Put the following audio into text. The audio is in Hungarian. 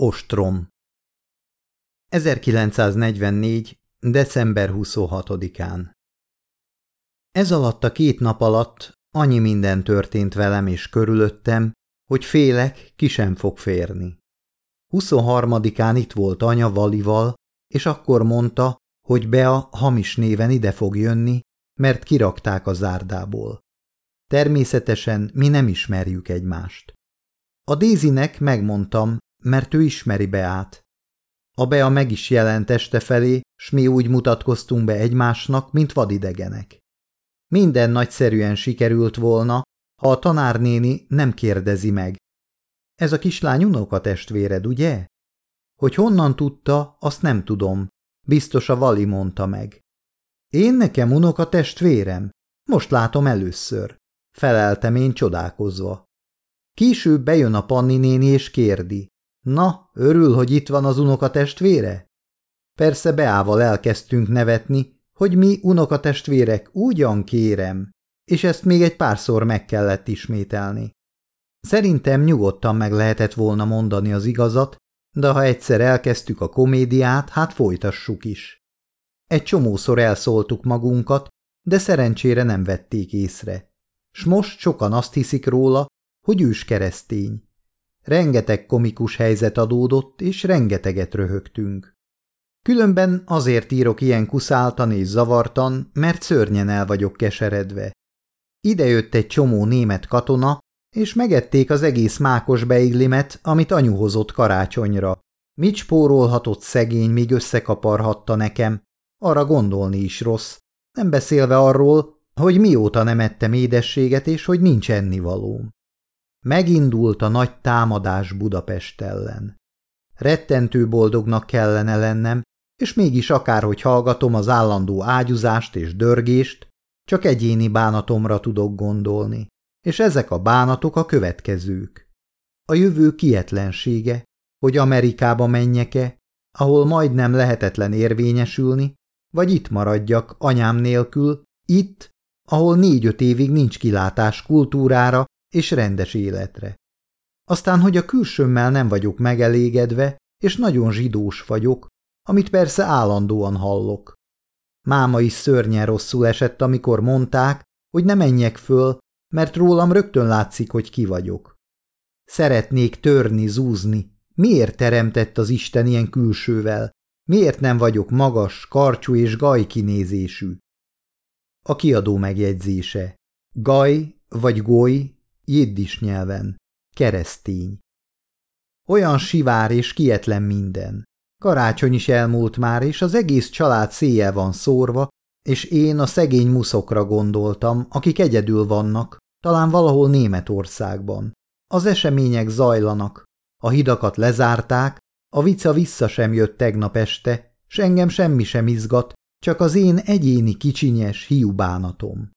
Ostrom 1944. december 26-án Ez alatt a két nap alatt annyi minden történt velem és körülöttem, hogy félek, ki sem fog férni. 23-án itt volt anya Valival, és akkor mondta, hogy Bea hamis néven ide fog jönni, mert kirakták a zárdából. Természetesen mi nem ismerjük egymást. A Dézinek megmondtam, mert ő ismeri Beát. A Bea meg is jelent este felé, s mi úgy mutatkoztunk be egymásnak, mint vadidegenek. Minden nagyszerűen sikerült volna, ha a tanárnéni nem kérdezi meg. Ez a kislány unoka testvéred, ugye? Hogy honnan tudta, azt nem tudom. Biztos a Vali mondta meg. Én nekem unoka testvérem? Most látom először. Feleltem én csodálkozva. Később bejön a Panni néni és kérdi. Na, örül, hogy itt van az unokatestvére? Persze Beával elkezdtünk nevetni, hogy mi unokatestvérek ugyan kérem, és ezt még egy párszor meg kellett ismételni. Szerintem nyugodtan meg lehetett volna mondani az igazat, de ha egyszer elkezdtük a komédiát, hát folytassuk is. Egy csomószor elszóltuk magunkat, de szerencsére nem vették észre. S most sokan azt hiszik róla, hogy ős keresztény. Rengeteg komikus helyzet adódott, és rengeteget röhögtünk. Különben azért írok ilyen kuszáltan és zavartan, mert szörnyen el vagyok keseredve. Ide jött egy csomó német katona, és megették az egész mákos beiglimet, amit anyu hozott karácsonyra. Mit spórolhatott szegény, míg összekaparhatta nekem? Arra gondolni is rossz. Nem beszélve arról, hogy mióta nem ettem édességet, és hogy nincs ennivalóm. Megindult a nagy támadás Budapest ellen. Rettentő boldognak kellene lennem, és mégis akárhogy hallgatom az állandó ágyuzást és dörgést, csak egyéni bánatomra tudok gondolni, és ezek a bánatok a következők. A jövő kietlensége, hogy Amerikába menjek-e, ahol majdnem lehetetlen érvényesülni, vagy itt maradjak anyám nélkül, itt, ahol négy-öt évig nincs kilátás kultúrára és rendes életre. Aztán, hogy a külsőmmel nem vagyok megelégedve, és nagyon zsidós vagyok, amit persze állandóan hallok. Máma is szörnyen rosszul esett, amikor mondták, hogy ne menjek föl, mert rólam rögtön látszik, hogy ki vagyok. Szeretnék törni, zúzni. Miért teremtett az Isten ilyen külsővel? Miért nem vagyok magas, karcsú és gaj kinézésű? A kiadó megjegyzése. Gaj vagy goly jiddis nyelven, keresztény. Olyan sivár és kietlen minden. Karácsony is elmúlt már, és az egész család széjjel van szórva, és én a szegény muszokra gondoltam, akik egyedül vannak, talán valahol Németországban. Az események zajlanak, a hidakat lezárták, a vica vissza sem jött tegnap este, s engem semmi sem izgat, csak az én egyéni kicsinyes hiúbánatom.